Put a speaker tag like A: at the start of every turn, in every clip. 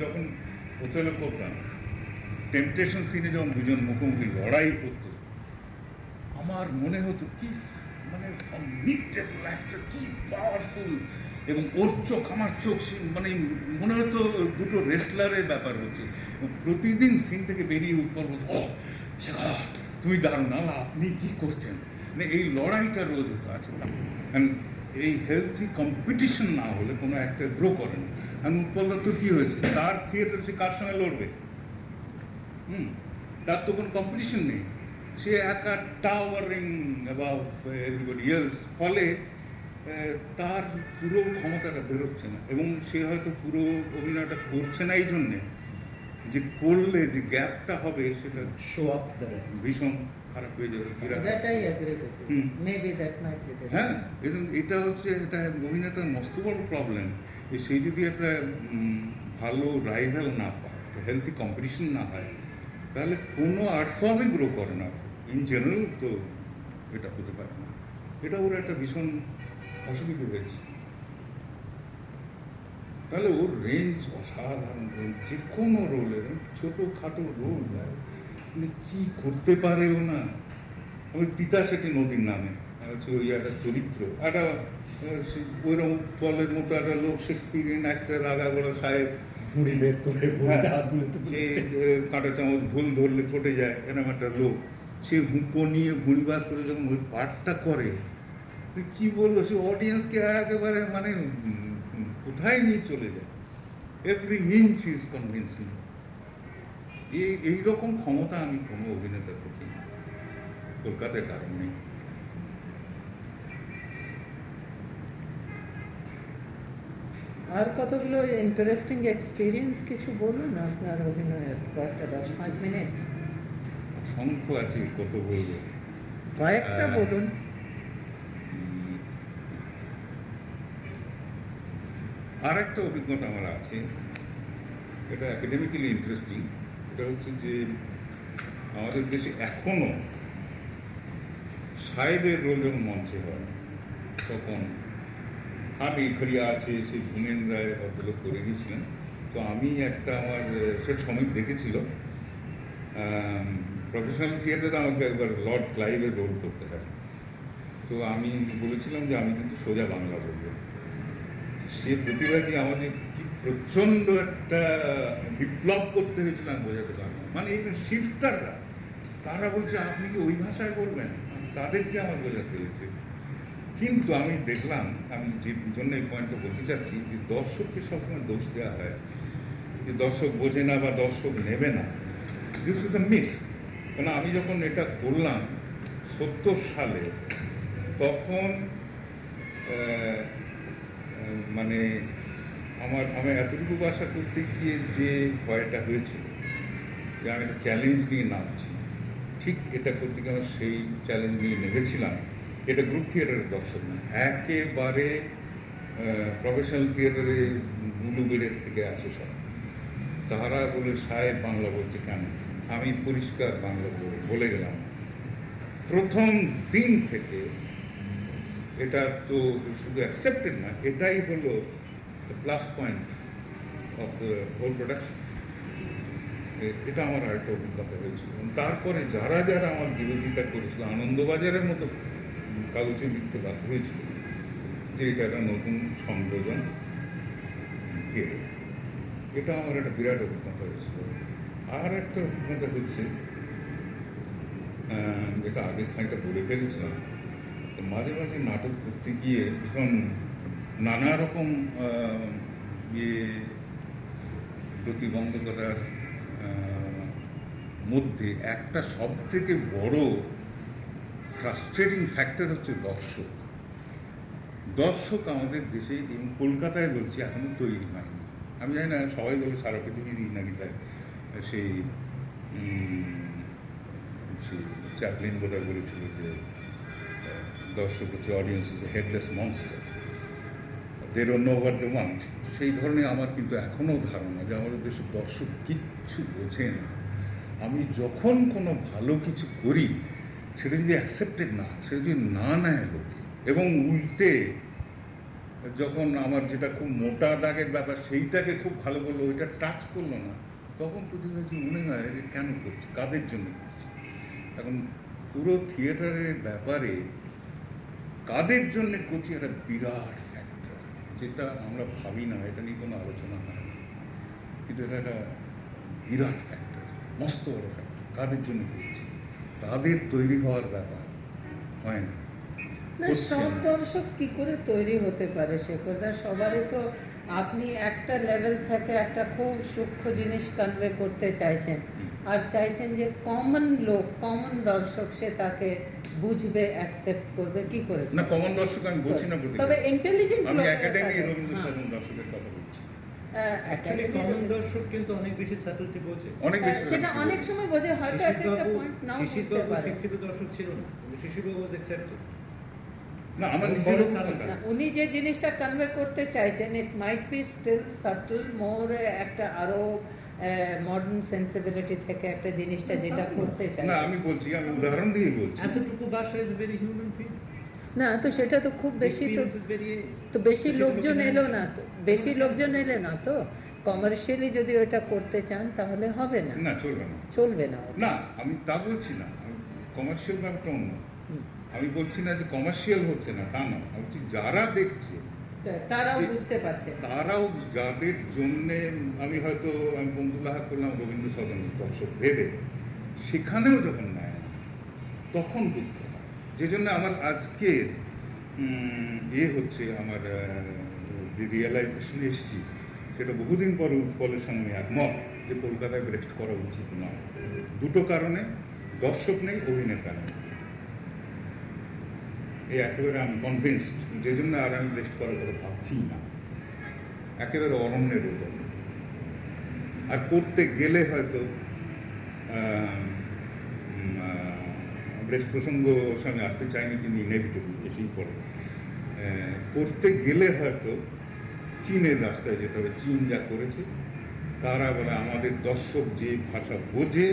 A: যখন ওথেলো করতাম টেম্পটেশন সিনে যখন দুজন মুখোমুখি লড়াই করত, আমার মনে হতো কি মানে কি পাওয়ারফুল এবং ওর চোখ, আমার চোখ মানে মনে হতো দুটো রেসলারের ব্যাপার হচ্ছে। প্রতিদিন সিন থেকে বেরিয়ে উৎপল হতো তুই দারুণ আলা আপনি কি করছেন? মানে এই লড়াইটা রোজ হতো আছে এই হেলথি কম্পিটিশন না হলে কোনো একটা গ্রো করে উৎপল কি হয়েছে? তার থিয়েটার সে কার সঙ্গে লড়বে? হুম তার তো কোনো কম্পিটিশন নেই। সে একা টাওয়ারিং অ্যাবাউট এভরিবডি ইয়ার্স ফলে তার পুরো ক্ষমতাটা বেরোচ্ছে না। এবং সে হয়তো পুরো অভিনয়টা করছে না এই জন্যে যে করলে যে গ্যাপটা হবে সেটা
B: শো আপ
A: ভীষণ খারাপ হয়ে যাবে। হ্যাঁ এটা হচ্ছে এটা অভিনেতার মস্ত বড় প্রবলেম সে যদি একটা ভালো রাইভাল না পায় হেলথি কম্পিটিশন না হয়, তাহলে কোনো আর্ট ফর্মে গ্রো করে না। ইন জেনারেল তো এটা হতে পারে না। এটা ওর একটা ভীষণ অসুবিধে হয়েছে। তাহলে ওর রেঞ্জ অসাধারণ রেঞ্জ যে কোনো রোলের ছোটখাটো রোল দেয় মানে কি করতে পারে ও না? ওই তিতা সেটি নদীর নামে হচ্ছে ওই একটা চরিত্র, একটা ওইরকম ফলের মতো একটা লোক শেক্সপিরিয়ান একটা রাগা গড়া সাহেব হ্যাঁ, কাঁটা চামচ ভুল ধরলে ফটে যায় এরকম একটা লোক। সে হুঁকো নিয়ে গুড়িবাদ করে যখন ওই পাঠটা করে কি বলব সে অডিয়েন্সকে একেবারে মানে কোথায় নিয়ে চলে যায়? এভরি ইঞ্চ ইজ কনভিন্সিং এই এইরকম ক্ষমতা আমি কোনো অভিনেতার দেখি কলকাতায় কারণ নেই।
B: আর কতগুলো ইন্টারেস্টিং এক্সপিরিয়েন্স কিছু বলুন? আপনার অভিনয়ের কয়েকটা দশ পাঁচ মিনিট।
A: সংখ্য আছে কত বলব
B: কয়েকটা বলুন।
A: আর একটা অভিজ্ঞতা আমার আছে। এটা একাডেমিক্যালি ইন্টারেস্টিং এটা হচ্ছে যে আমাদের দেশে এখনও সাহেবের রোল যখন মঞ্চে হয় তখন হাবি খড়িয়া আছে, সে ভূমেন রায় ভদ্রলোক করে গেছিলেন। তো আমি একটা আমার সে সময় দেখেছিল। প্রফেশনাল থিয়েটারে আমাকে একবার লর্ড ক্লাইভের রোল করতে হয়। তো আমি বলেছিলাম যে আমি কিন্তু সোজা বাংলা বলব। সে প্রতিবাদী আমাদের কি প্রচণ্ড একটা বিপ্লব করতে হয়েছিল আমি বোঝাতে পারব মানে এই শিফটাররা তারা বলছে, আপনি কি ওই ভাষায় করবেন তাদেরকে আমার বোঝাতে হয়েছে। কিন্তু আমি দেখলাম, আমি যে জন্য এই পয়েন্টটা বলতে চাচ্ছি যে দর্শককে সবসময় দোষ দেওয়া হয়। যে দর্শক বোঝে না বা দর্শক নেবে না। দিস ইজ এ মিথ কেন আমি যখন এটা করলাম সত্তর সালে, তখন মানে আমার, আমি এতটুকু বাসা করতে গিয়ে যে ভয়টা হয়েছিল, যে আমি একটা চ্যালেঞ্জ নিয়ে নামছি। ঠিক এটা করতে গিয়ে আমার সেই চ্যালেঞ্জ নিয়ে নেমেছিলাম। এটা গ্রুপ থিয়েটারের দর্শক না। একেবারে প্রফেশনাল থিয়েটারে বেড়ের থেকে আসে সব। তাহারা বলে, সাহেব, বাংলা বলছে কেন? আমি পরিষ্কার বাংলা বলে গেলাম। প্রথম দিন থেকে এটা তো শুধু অ্যাকসেপ্টেড না, এটাই হলো plus point of whole production এটা আমার আরেকটা অভিজ্ঞতা হয়েছিল। তারপরে যারা যারা আমার বিরোধিতা করেছিল, আনন্দবাজারের মতো কাগজে লিখতে বাধ্য হয়েছিল যে এটা একটা নতুন সংযোজন এটা আমার একটা বিরাট অভিজ্ঞতা হয়েছিল। আর একটা অভিজ্ঞতা হচ্ছে যেটা আগে খানিকটা বলে ফেলেছিলাম মাঝে মাঝে নাটক করতে গিয়ে ভীষণ নানা রকম ইয়ে প্রতিবন্ধকতার মধ্যে একটা সব থেকে বড় ফ্রাস্ট্রেটিং ফ্যাক্টর হচ্ছে দর্শক। দর্শক আমাদের দেশে এবং কলকাতায় বলছি, এখনও তৈরি হয়নি। আমি জানি না, সবাই বলে সারা পৃথিবীরই নাকি তাই সেই চ্যাপলিন বোধহয় বলেছিল যে, দর্শক হচ্ছে অডিয়েন্স হচ্ছে headless monster they don't know what they want সেই ধরনের আমার কিন্তু এখনও ধারণা যে আমাদের দেশের দর্শক কিচ্ছু বোঝে না। আমি যখন কোনো ভালো কিছু করি সেটা যদি অ্যাকসেপ্টেড না, সেটা যদি না নেয় লোকে, এবং উল্টে যখন আমার যেটা খুব মোটা দাগের ব্যাপার, সেইটাকে খুব ভালো বলল ওইটা টাচ করল না, তখন প্রতিবাদী মনে হয় যে কেন করছি, কাদের জন্য করছি? এখন পুরো থিয়েটারের ব্যাপারে কাদের জন্য করছি একটা বিরাট ফ্যাক্টর যেটা আমরা ভাবি না, এটা নিয়ে কোনো আলোচনা হয় না। কিন্তু এটা একটা বিরাট ফ্যাক্টর মস্ত বড় ফ্যাক্টর কাদের জন্য করছি? তাদের তৈরি হওয়ার ব্যাপার। হয় না।
B: সব দর্শক কি করে তৈরি হতে পারে শেখরদা সবারই তো আপনি একটা লেভেল থেকে একটা খুব সূক্ষ্ম জিনিস কনভে করতে চাইছেন। আর চাইছেন যে কমন লোক কমন দর্শক সে তাকে বুঝবে অ্যাকসেপ্ট করবে কি করে?
A: না কমন দর্শক আমি বলছি না
B: তবে ইন্টেলিজেন্ট
A: আমি একাডেমি রবীন্দ্র সদন দর্শকের কথা বলছি
C: অ্যাকচুয়ালি কমন দর্শক কিন্তু অনেক বেশি বোঝে
A: অনেক বেশি
B: সেটা অনেক সময় বোঝে হয়তো একটা পয়েন্ট নাও বুঝতে
C: শিশিরবাবু
B: পারে।
C: শিক্ষিত দর্শক ছিল না শিশিরবাবু ওয়াজ অ্যাকসেপ্টেড
A: না আমার
C: বড়
A: নিজেরও
C: সাদা
B: না। উনি যে জিনিসটা কনভে করতে চাইছেন it might be still subtle more একটা আরও মডার্ন সেন্সিবিলিটি থেকে একটা জিনিসটা যেটা করতে চাই
A: না আমি বলছি আমি উদাহরণ দিয়ে বলছি।
C: এতটুকু ভাষা ইজ ভেরি হিউম্যান থিং
B: না তো সেটা তো খুব বেশি তো বেশি লোকজন এলো না তো। বেশি লোকজন এলে না তো? কমার্শিয়ালি যদি ওটা করতে চান তাহলে হবে না।
A: না চলবে না।
B: চলবে না
A: না আমি তা বলছি না। কমার্শিয়াল ব্যাপারটা অন্য। আমি বলছি না যে কমার্শিয়াল হচ্ছে না তা না। আমি বলছি যারা দেখছে
B: তারাও বুঝতে পারছে
A: তারাও যাদের জন্যে আমি হয়তো আমি বন্ধুলাহা করলাম রবীন্দ্র সদন দর্শক ভেবে সেখানেও যখন নেয় তখন দুঃখ যে জন্য আমার আজকে এ হচ্ছে আমার যে রিয়েলাইজেশন এসছি, সেটা বহুদিন পরে উৎপলের সঙ্গে একমত যে কলকাতায় ব্রেস্ট করা উচিত নয়। দুটো কারণে, দর্শক নেই, অভিনেতা নেই। এই একেবারে আমি কনভিন্সড যে জন্য আর আমি ব্রেস্ট করার কথা ভাবছি না। একেবারে অরণ্যের উদয় আর করতে গেলে হয়তো ব্রেস্ট প্রসঙ্গ সঙ্গে আসতে চাইনি, কিন্তু ইনেভিটেবল এসেই পড়ে। করতে গেলে হয়তো চীনের রাস্তায় যেতে হবে, চীন যা করেছে, তারা বলে আমাদের দর্শক যে ভাষা বোঝে,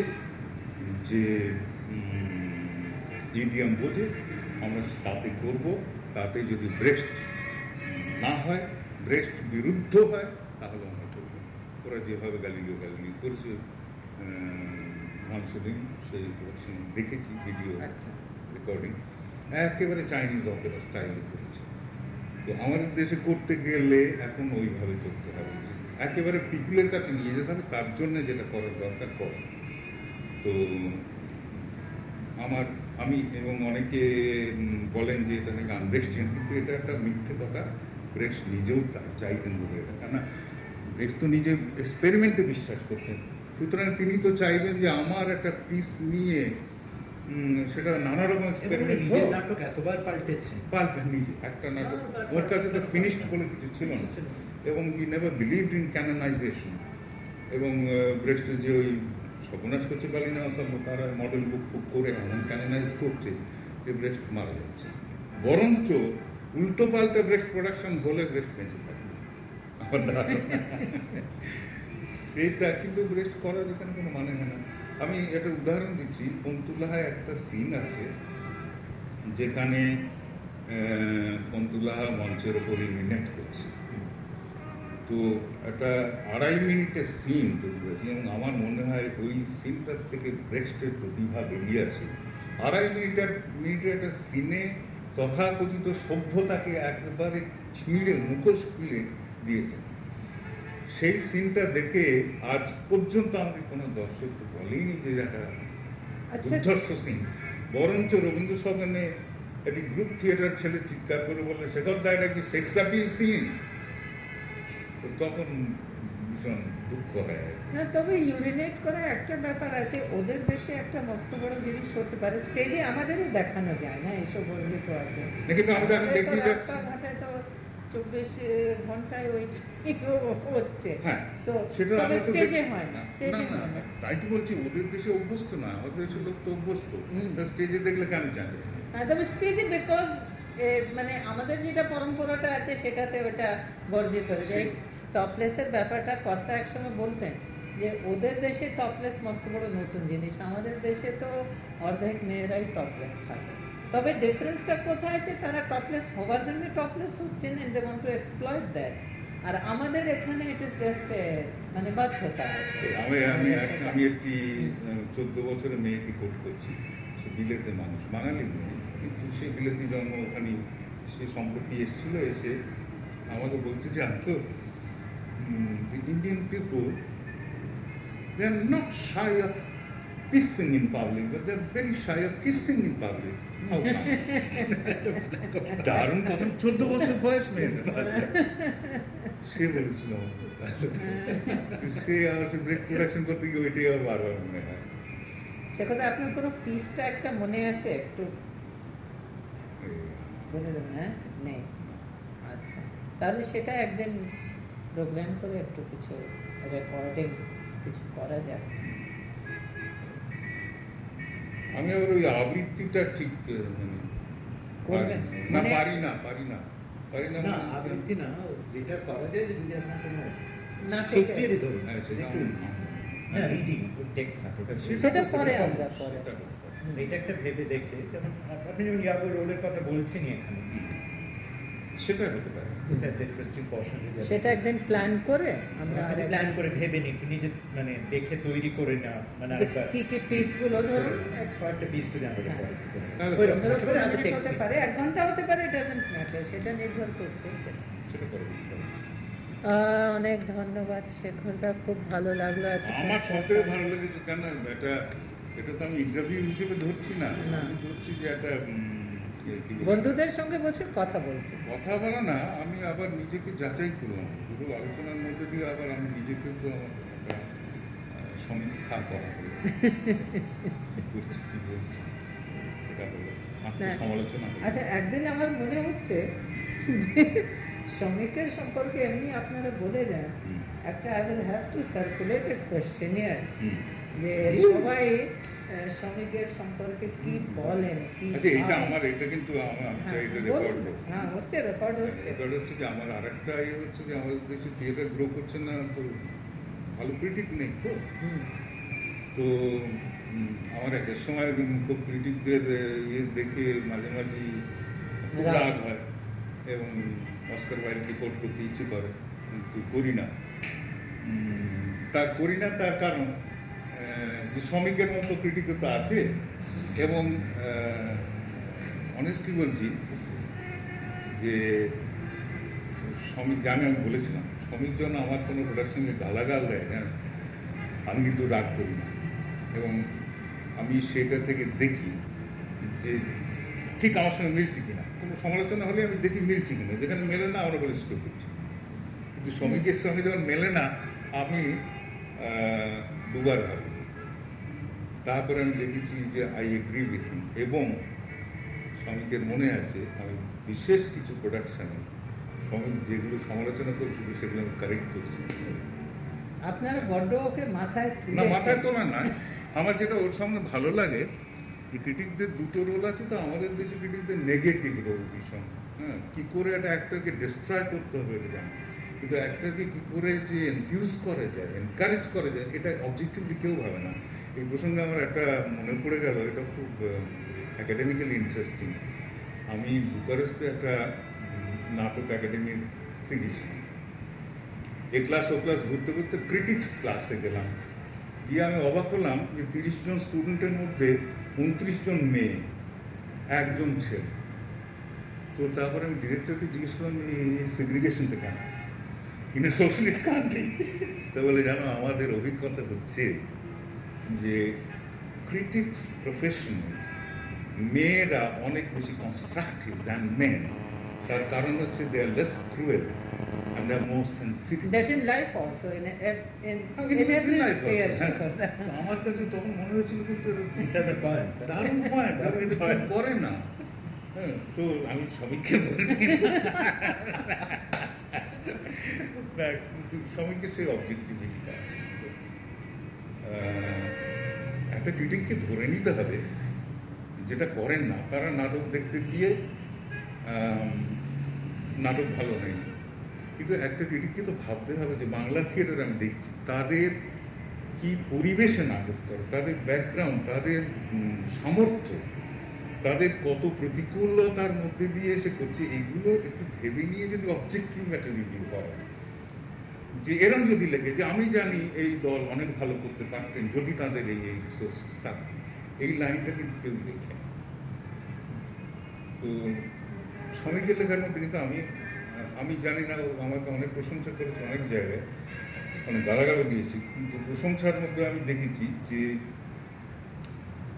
A: যে ইডিয়াম বোঝে, আমরা তাতে করব, তাতে যদি ব্রেস্ট না হয়, ব্রেস্ট বিরুদ্ধ হয়, তাহলে আমরা করব ওরা যেভাবে গালিলিও গালিলিও করছে মানসুদিন সেই দেখেছি ভিডিও
B: আচ্ছা।
A: রেকর্ডিং একেবারে চাইনিজ অপেরা স্টাইলে করেছে। তো আমাদের দেশে করতে গেলে এখন ওইভাবে করতে হবে। একেবারে পিপুলের কাছে নিয়ে যেতে হবে তার জন্য যেটা করার দরকার করে। তো আমার আমি এবং অনেকে বলেন যে এটা নাকি আনব্রেস্টিয়ান কিন্তু এটা একটা মিথ্যে কথা। ব্রেস্ট নিজেও চাইতেন বলে এটা। কেননা ব্রেস্ট তো নিজে এক্সপেরিমেন্টে বিশ্বাস করতেন। সুতরাং তিনি তো চাইবেন যে আমার একটা পিস নিয়ে সেটা নানা রকম এক্সপেরিমেন্ট
C: নাটক এতবার পাল্টেছে
A: পাল্টা নিজে একটা নাটক। ওর কাছে তো ফিনিশড বলে কিছু ছিল না। এবং he never believed in canonisation এবং ব্রেস্টের যে ওই সর্বনাশ করছে কালীনা সব তারা মডেল বুক ফুক করে এমন ক্যানোনাইজ করছে যে ব্রেস্ট মারা যাচ্ছে। বরঞ্চ উল্টো পাল্টা ব্রেস্ট প্রোডাকশন হলে ব্রেস্ট বেঁচে থাকবে। আমার সেইটা কিন্তু ব্রেস্ট করার এখানে কোনো মানে হয় না। আমি একটা উদাহরণ দিচ্ছি। পন্তুলাহায় একটা সিন আছে যেখানে পন্তুলাহা মঞ্চের ওপর ইমিনেট করছে। তো একটা আড়াই মিনিটের সিন তৈরি হয়েছে। এবং আমার মনে হয় ওই সিনটার থেকে ব্রেস্টের প্রতিভা বেরিয়ে আসে। আড়াই মিনিটের মিনিটের একটা সিনে তথাকথিত সভ্যতাকে একেবারে ছিঁড়ে, মুখোশ খুলে দিয়েছে। সেই সিনটা দেখে আজ পর্যন্ত আমাকে কোনো দর্শক বলেনি যে একটা
B: আচ্ছা।
A: দুর্ধর্ষ সিন। বরঞ্চ রবীন্দ্র সদনে একটি গ্রুপ থিয়েটার ছেলে চিৎকার করে বললে শেখর দা এটা কি সেক্স অ্যাপিল সিন তখন ভীষণ দুঃখ হয়।
B: না তবে ইউরিনেট করা একটা ব্যাপার আছে। ওদের দেশে একটা মস্ত বড় জিনিস হতে পারে। স্টেজে আমাদেরও দেখানো যায় না এইসব বর্ণিত আছে
A: কিন্তু আমরা দেখি
B: চব্বিশ ঘন্টায় ওই হচ্ছে।
A: সেটা
B: তবে
A: আমরা তো
B: স্টেজে
A: দেখি-
B: না
A: না,
B: স্টেজে
A: না,
B: না।
A: তাই তো বলছি ওদের দেশে অভ্যস্ত না ওদের দেশের লোক তো অভ্যস্ত। স্টেজে দেখলে কেন জানে
B: তবে স্টেজে বিকজ মানে আমাদের যেটা পরম্পরাটা আছে সেটাতে ওটা বর্জিত হয়ে যায়। টপলেসের ব্যাপারটা কর্তা একসময় বলতেন যে ওদের দেশে টপলেস মস্ত বড় নতুন জিনিস আমাদের দেশে তো অর্ধেক মেয়েরাই টপলেস থাকে। তবে ডিফারেন্সটা কোথায় আছে তারা টপলেস হওয়ার জন্য টপলেস হচ্ছেন and want to exploit that আর আমাদের এখানে ইট ইজ জাস্ট মানে বাধ্যতা
A: আমি আমি আমি একটি চোদ্দ বছরের মেয়েকে কোট করছি। সে বিলেতে মানুষ বাঙালি মেয়ে কিন্তু সে বিলেতি জন্ম ওখানে সে সম্পত্তি এসেছিল এসে আমাকে বলছে যে আমি তো Indian people they are not shy of kissing in public, but they're very shy of kissing in public. দারুণ প্রথম চোদ্দ বছর বয়স সে বলেছিল সে আর সে ব্রেক প্রোডাকশন করতে গিয়ে ওইটাই আমার বারবার মনে হয়।
B: সে কথা আপনার কোনো পিসটা একটা মনে আছে? একটু বলে দেবেন হ্যাঁ? নেই। আচ্ছা। তাহলে সেটা একদিন প্রোগ্রাম করে একটু কিছু রেকর্ডিং কিছু করা যাক।
A: আমি আবার ওই আবৃত্তিটা ঠিক মানে না।
B: মানে-
A: পারি না পারি না। পারি না
C: না
A: মানে-
C: আবৃত্তি না যেটা করা যায় কোনো
B: না
C: শেক্সপিয়ারই ধরুন
A: হ্যাঁ, সেটা
C: হ্যাঁ রিডিং টেক্সট না
B: সেটা পরে আমরা পরে।
C: এটা একটা ভেবে দেখে যেমন আপনি যেমন ইয়াগো রোলের কথা বলছেনই এখানে।
A: সেটা হতে পারে।
B: সেটা একদিন প্ল্যান করে আমরা
C: প্ল্যান করে ভেবে নিই নিজে মানে দেখে তৈরি করে না মানে
B: কি কি পিসগুলো
C: কয়েকটা পিস
B: ধরো পনেরো
C: আগে
B: হতে পারে এক ঘণ্টা হতে পারে ডাজেন্ট ম্যাটার সেটা নির্ভর করছে সেটা।
A: করে দিতে
B: অনেক ধন্যবাদ শেখরদা খুব ভালো লাগল
A: আমার সবথেকে ভালো লেগেছে কেন? এটা এটা তো আমি ইন্টারভিউ হিসেবে ধরছি না। ধরছি যে একটা?
B: বন্ধুদের সঙ্গে বসে কথা বলছি।
A: কথা বলা না আমি আবার নিজেকে যাচাই করলাম। পুরো আলোচনার মধ্যে দিয়ে আবার আমি নিজেকে তো সমীক্ষা করা করছি কি বলছি সেটা হলো আত্মসমালোচনা
B: আচ্ছা একদিন আমার মনে হচ্ছে শ্রমিকের সম্পর্কে এমনি আপনারা বলে যান একটা I will have to circulate a questionnaire
A: hmm.
B: যে সবাই শ্রমিকের সম্পর্কে কি বলেন?
A: আচ্ছা এটা আমার এটা কিন্তু আমার আমি
B: হ্যাঁ,
A: চাই এটা রেকর্ড
B: হ্যাঁ হচ্ছে রেকর্ড হচ্ছে।
A: রেকর্ড হচ্ছে যে আমার আরেকটা ইয়ে হচ্ছে যে আমাদের দেশে থিয়েটার গ্রো করছে না তো ভালো ক্রিটিক নেই তো? তো আমার এক এক সময় মুখ্য ক্রিটিকদের ইয়ে দেখে মাঝে মাঝে খুব
B: রাগ।
A: হয় এবং অস্কার বাইরে রিপোর্ট করতে ইচ্ছে করে কিন্তু করি না। তার করি না তার কারণ শ্রমিকের মতো ক্রিটিকও তো আছে এবং অনেস্টলি বলছি, যে শ্রমিক, জানে আমি বলেছিলাম, শ্রমিক জন্য আমার কোনো প্রোডাকশনে গালাগাল দেয় হ্যাঁ আমি কিন্তু রাগ করি না। এবং আমি সেটা থেকে দেখি যে ঠিক আমার সঙ্গে মিলছে কিনা। কোনো সমালোচনা হলে আমি দেখি মিলছে কিনা, যেখানে মেলে না, আমরা বলে করছি। কিন্তু শ্রমিকের সঙ্গে যখন মেলে না, আমি দুবার ভাবি। তারপরে আমি দেখেছি যে আই এগ্রি উইথ হিম এবং শ্রমিকের মনে আছে আমি বিশেষ কিছু প্রোডাকশনে শ্রমিক যেগুলো সমালোচনা করছিল সেগুলো আমি কারেক্ট করছি।
B: আপনারা বড্ড ওকে মাথায়
A: না
B: তুলে
A: মাথায় তোলা না। আমার যেটা ওর সামনে ভালো লাগে ক্রিটিকদের দুটো রোল আছে তো আমাদের দেশে ক্রিটিকদের নেগেটিভ রোল ভীষণ। হ্যাঁ কি করে একটা অ্যাক্টরকে ডিস্ট্রয় করতে হবে এটা জানে কিন্তু অ্যাক্টরকে কি করে যে এনফিউজ করা যায় এনকারেজ করা যায় এটা অবজেক্টিভলি কেউ ভাবে না। এই প্রসঙ্গে আমার একটা মনে পড়ে গেল, এটা খুব একাডেমিক্যালি ইন্টারেস্টিং আমি বুকারেস্তে একটা নাটক একাডেমির গেছিলাম। এ ক্লাস ও ক্লাস ঘুরতে ঘুরতে ক্রিটিক্স ক্লাসে গেলাম। গিয়ে আমি অবাক হলাম যে তিরিশ জন স্টুডেন্টের মধ্যে উনত্রিশ জন মেয়ে, একজন ছেলে। তো তারপরে আমি ডিরেক্টরকে জিজ্ঞেস করলাম সেগ্রিগেশনটা কেন? ইন সোশ্যালিস্ট কান্ট্রি তো বলে জানো আমাদের অভিজ্ঞতা হচ্ছে যে ক্রিটিক্স প্রফেশন মেয়েরা অনেক বেশি কনস্ট্রাকটিভ দ্যান মেন তার কারণ হচ্ছে they are less cruel they are more sensitive
B: That in life also, in, in, in, in every sphere.
A: হ্যাঁ। আমার কাছে তখন মনে হয়েছিল কিন্তু দারুণ পয়েন্ট এটা করে না। হ্যাঁ, তো আমি শ্রমিককে বলছি। না, কিন্তু সেই অবজেক্টিভিটিটা একটা ক্রিটিককে ধরে নিতে হবে যেটা করেন না। তারা নাটক দেখতে গিয়ে নাটক ভালো হয়নি। কিন্তু একটা ক্রিটিককে তো ভাবতে হবে যে বাংলা থিয়েটার আমি দেখছি তাদের কি পরিবেশে নাটক করে তাদের ব্যাকগ্রাউন্ড তাদের সামর্থ্য তাদের কত প্রতিকূলতার মধ্যে দিয়ে এসে করছে এগুলো একটু ভেবে নিয়ে যদি অবজেক্টিভ একটা রিভিউ হয়। যে এরম যদি লেগে যে আমি জানি এই দল অনেক ভালো করতে পারতেন, যদি তাদের এই এই রিসোর্সেস থাকতো এই লাইনটা কিন্তু কেউ না। তো শ্রমিকের লেখার মধ্যে কিন্তু আমি আমি জানি না আমাকে অনেক প্রশংসা করেছে অনেক জায়গায় অনেক গালাগালও দিয়েছি, কিন্তু প্রশংসার মধ্যে আমি দেখেছি যে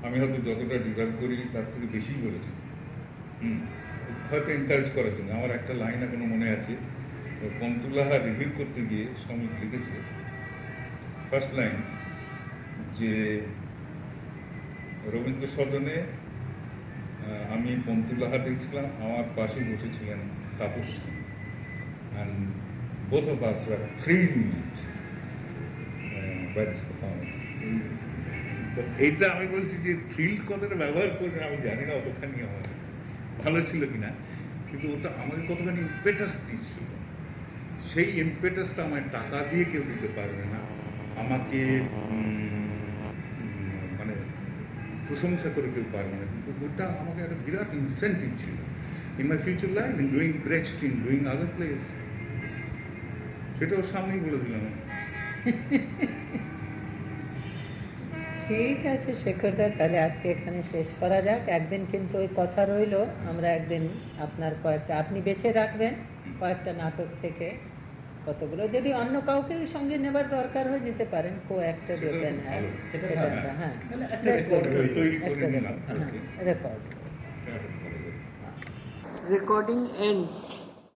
A: আমি হয়তো যতটা ডিজার্ভ করি তার থেকে বেশি বলেছি হুম হয়তো এনকারেজ করার জন্য আমার একটা লাইন এখনও মনে আছে কন্তুলাহা রিভিউ করতে গিয়ে শ্রমিক লিখেছে ফার্স্ট লাইন যে রবীন্দ্র সদনে আমি পন্তুলাহা দেখছিলাম আমার পাশে বসেছিলেন Tapas thrilled uh, by this তো এইটা আমি বলছি যে থ্রিল্ড কথাটা ব্যবহার করছে আমি জানি না অতখানি আমার ভালো ছিল কিনা কিন্তু ওটা আমাকে কতখানি ইম্পেটাস দিচ্ছিল। সেই ইম্পেটাসটা আমার টাকা দিয়ে কেউ দিতে পারবে না। আমাকে মানে প্রশংসা করে কেউ পারবে না। কিন্তু ওটা আমাকে একটা বিরাট ইনসেন্টিভ ছিল। In my future life in doing Brexit in doing other place সেটা ওর সামনেই বলে দিলাম
B: ঠিক আছে শেখরদা তাহলে আজকে এখানে শেষ করা যাক। একদিন কিন্তু ওই কথা রইল। আমরা একদিন আপনার কয়েকটা, আপনি বেছে রাখবেন কয়েকটা নাটক থেকে। কতগুলো? যদি অন্য কাউকে সঙ্গে নেবার দরকার হয় যেতে পারেন কো দেবেন হ্যাঁ। একটা, হ্যাঁ।
C: তাহলে একটা
A: করে নিলাম
B: রেকর্ড রেকর্ডিং ends.